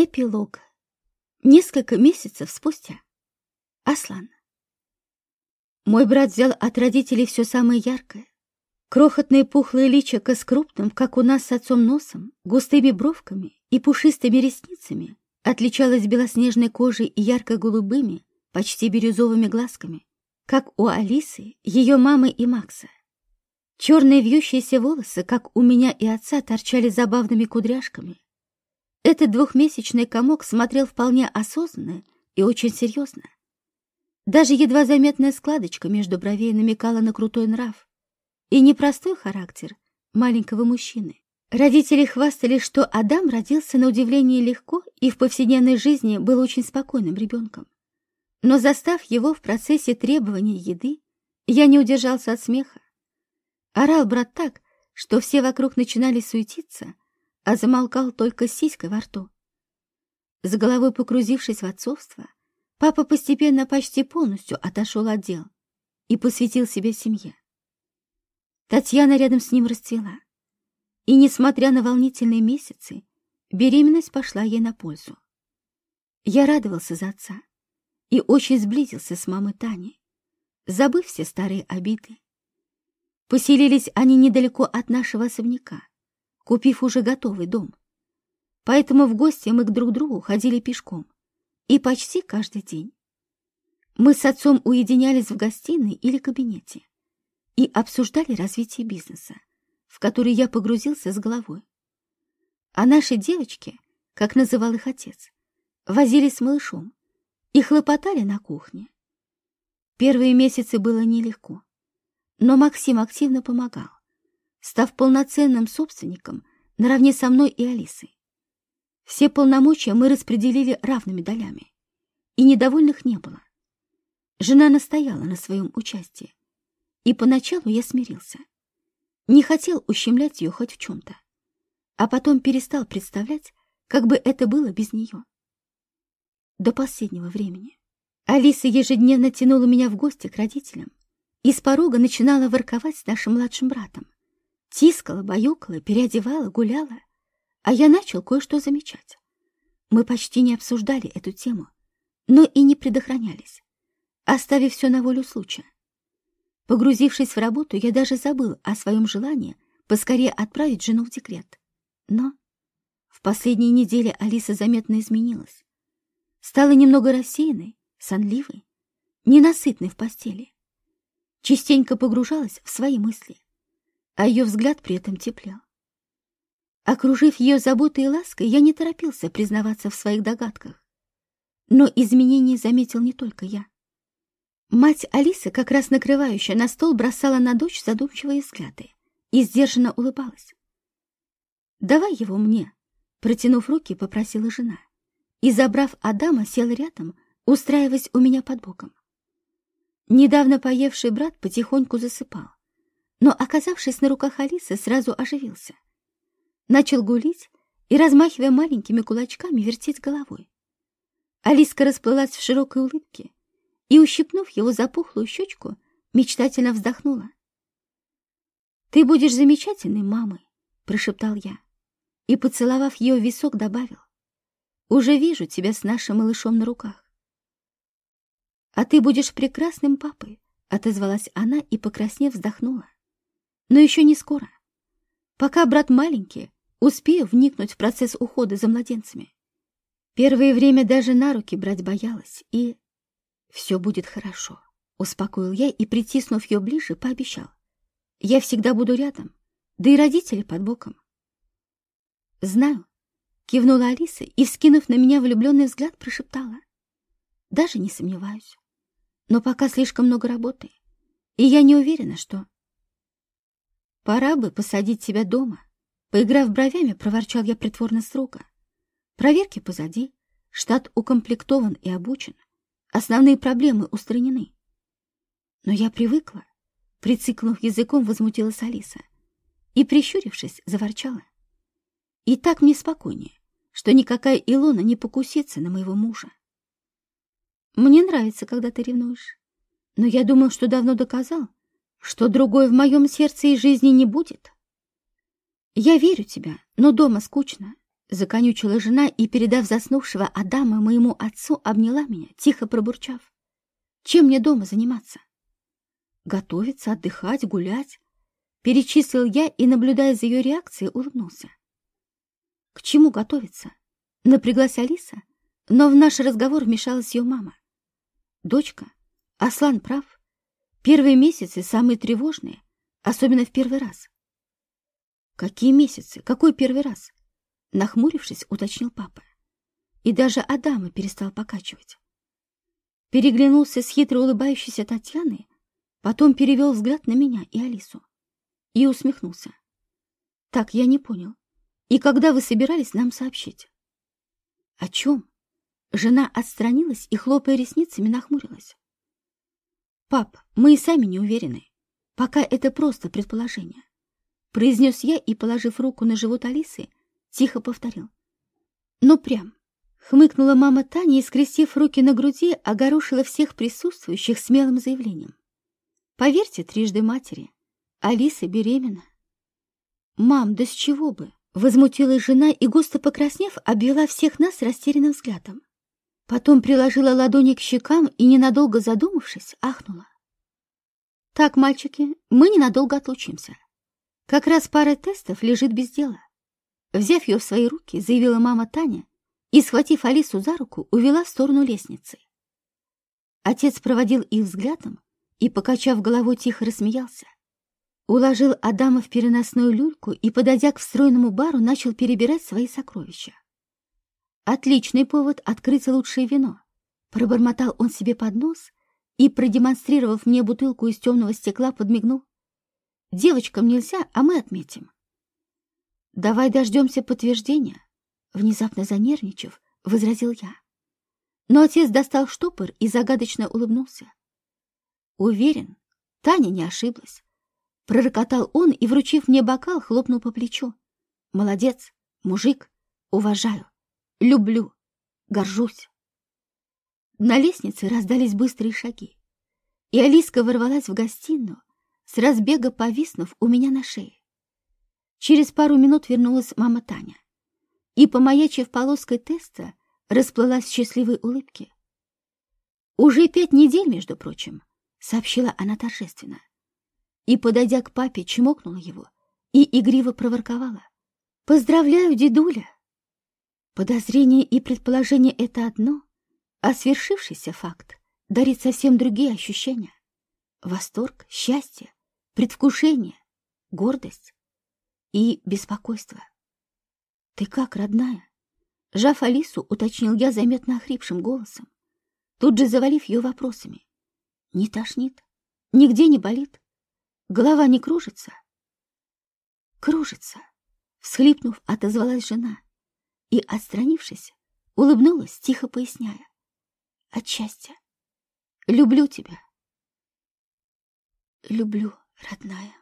Эпилог. Несколько месяцев спустя. Аслан. Мой брат взял от родителей все самое яркое. Крохотные пухлые личико с крупным, как у нас с отцом носом, густыми бровками и пушистыми ресницами, отличалось белоснежной кожей и ярко-голубыми, почти бирюзовыми глазками, как у Алисы, ее мамы и Макса. Черные вьющиеся волосы, как у меня и отца, торчали забавными кудряшками, этот двухмесячный комок смотрел вполне осознанно и очень серьезно. Даже едва заметная складочка между бровей намекала на крутой нрав и непростой характер маленького мужчины. Родители хвастались, что Адам родился на удивление легко и в повседневной жизни был очень спокойным ребенком. Но застав его в процессе требования еды, я не удержался от смеха. Орал брат так, что все вокруг начинали суетиться — а замолкал только сиськой во рту. С головой погрузившись в отцовство, папа постепенно почти полностью отошел от дел и посвятил себе семье. Татьяна рядом с ним расцвела. И, несмотря на волнительные месяцы, беременность пошла ей на пользу. Я радовался за отца и очень сблизился с мамой Таней, забыв все старые обиды. Поселились они недалеко от нашего особняка, купив уже готовый дом. Поэтому в гости мы к друг другу ходили пешком. И почти каждый день. Мы с отцом уединялись в гостиной или кабинете и обсуждали развитие бизнеса, в который я погрузился с головой. А наши девочки, как называл их отец, возились с малышом и хлопотали на кухне. Первые месяцы было нелегко, но Максим активно помогал став полноценным собственником наравне со мной и Алисой. Все полномочия мы распределили равными долями, и недовольных не было. Жена настояла на своем участии, и поначалу я смирился. Не хотел ущемлять ее хоть в чем-то, а потом перестал представлять, как бы это было без нее. До последнего времени. Алиса ежедневно тянула меня в гости к родителям и с порога начинала ворковать с нашим младшим братом, Тискала, баюкала, переодевала, гуляла. А я начал кое-что замечать. Мы почти не обсуждали эту тему, но и не предохранялись, оставив все на волю случая. Погрузившись в работу, я даже забыл о своем желании поскорее отправить жену в декрет. Но в последние недели Алиса заметно изменилась. Стала немного рассеянной, сонливой, ненасытной в постели. Частенько погружалась в свои мысли а ее взгляд при этом теплел. Окружив ее заботой и лаской, я не торопился признаваться в своих догадках. Но изменения заметил не только я. Мать Алисы, как раз накрывающая на стол, бросала на дочь задумчивые взгляды и сдержанно улыбалась. «Давай его мне», — протянув руки, попросила жена. И, забрав Адама, сел рядом, устраиваясь у меня под боком. Недавно поевший брат потихоньку засыпал но, оказавшись на руках Алисы, сразу оживился. Начал гулить и, размахивая маленькими кулачками, вертеть головой. Алиска расплылась в широкой улыбке и, ущипнув его за пухлую щечку, мечтательно вздохнула. «Ты будешь замечательной мамой», — прошептал я, и, поцеловав ее висок, добавил. «Уже вижу тебя с нашим малышом на руках». «А ты будешь прекрасным папой», — отозвалась она и, покраснев, вздохнула. Но еще не скоро. Пока брат маленький, успею вникнуть в процесс ухода за младенцами. Первое время даже на руки брать боялась, и... Все будет хорошо, успокоил я и, притиснув ее ближе, пообещал. Я всегда буду рядом, да и родители под боком. Знаю, кивнула Алиса и, вскинув на меня влюбленный взгляд, прошептала. Даже не сомневаюсь. Но пока слишком много работы, и я не уверена, что... Пора бы посадить тебя дома. Поиграв бровями, проворчал я притворно строго. Проверки позади, штат укомплектован и обучен. Основные проблемы устранены. Но я привыкла. Прицикнув языком, возмутилась Алиса. И, прищурившись, заворчала. И так мне спокойнее, что никакая Илона не покусится на моего мужа. Мне нравится, когда ты ревнуешь. Но я думал, что давно доказал, что другой в моем сердце и жизни не будет. Я верю тебя, но дома скучно. Законючила жена и, передав заснувшего Адама моему отцу, обняла меня, тихо пробурчав. Чем мне дома заниматься? Готовиться, отдыхать, гулять. Перечислил я и, наблюдая за ее реакцией, улыбнулся. К чему готовиться? Напряглась Алиса, но в наш разговор вмешалась ее мама. Дочка, Аслан прав. Первые месяцы самые тревожные, особенно в первый раз. Какие месяцы? Какой первый раз? Нахмурившись, уточнил папа. И даже Адама перестал покачивать. Переглянулся с хитро улыбающейся Татьяной, потом перевел взгляд на меня и Алису и усмехнулся. Так, я не понял. И когда вы собирались нам сообщить? О чем? Жена отстранилась и, хлопая ресницами, нахмурилась. «Пап, мы и сами не уверены. Пока это просто предположение», — произнес я и, положив руку на живот Алисы, тихо повторил. «Ну прям». Хмыкнула мама Таня и, скрестив руки на груди, огорошила всех присутствующих смелым заявлением. «Поверьте трижды матери, Алиса беременна». «Мам, да с чего бы?» Возмутилась жена и, густо покраснев, обвела всех нас растерянным взглядом. Потом приложила ладони к щекам и, ненадолго задумавшись, ахнула. «Так, мальчики, мы ненадолго отлучимся. Как раз пара тестов лежит без дела». Взяв ее в свои руки, заявила мама Таня и, схватив Алису за руку, увела в сторону лестницы. Отец проводил их взглядом и, покачав головой, тихо рассмеялся. Уложил Адама в переносную люльку и, подойдя к встроенному бару, начал перебирать свои сокровища. Отличный повод открыть лучшее вино. Пробормотал он себе под нос и, продемонстрировав мне бутылку из темного стекла, подмигнул. Девочкам нельзя, а мы отметим. Давай дождемся подтверждения. Внезапно занервничав, возразил я. Но отец достал штопор и загадочно улыбнулся. Уверен, Таня не ошиблась. Пророкотал он и, вручив мне бокал, хлопнул по плечу. Молодец, мужик, уважаю. Люблю, горжусь. На лестнице раздались быстрые шаги, и Алиска ворвалась в гостиную, с разбега повиснув у меня на шее. Через пару минут вернулась мама Таня, и, помаячив полоской теста, расплылась в счастливой улыбке. «Уже пять недель, между прочим», — сообщила она торжественно. И, подойдя к папе, чмокнула его и игриво проворковала. «Поздравляю, дедуля!» Подозрение и предположение — это одно, а свершившийся факт дарит совсем другие ощущения. Восторг, счастье, предвкушение, гордость и беспокойство. «Ты как, родная?» Жав Алису, уточнил я заметно охрипшим голосом, тут же завалив ее вопросами. «Не тошнит? Нигде не болит? Голова не кружится?» «Кружится!» — всхлипнув, отозвалась жена и, отстранившись, улыбнулась, тихо поясняя. От счастья. Люблю тебя. Люблю, родная.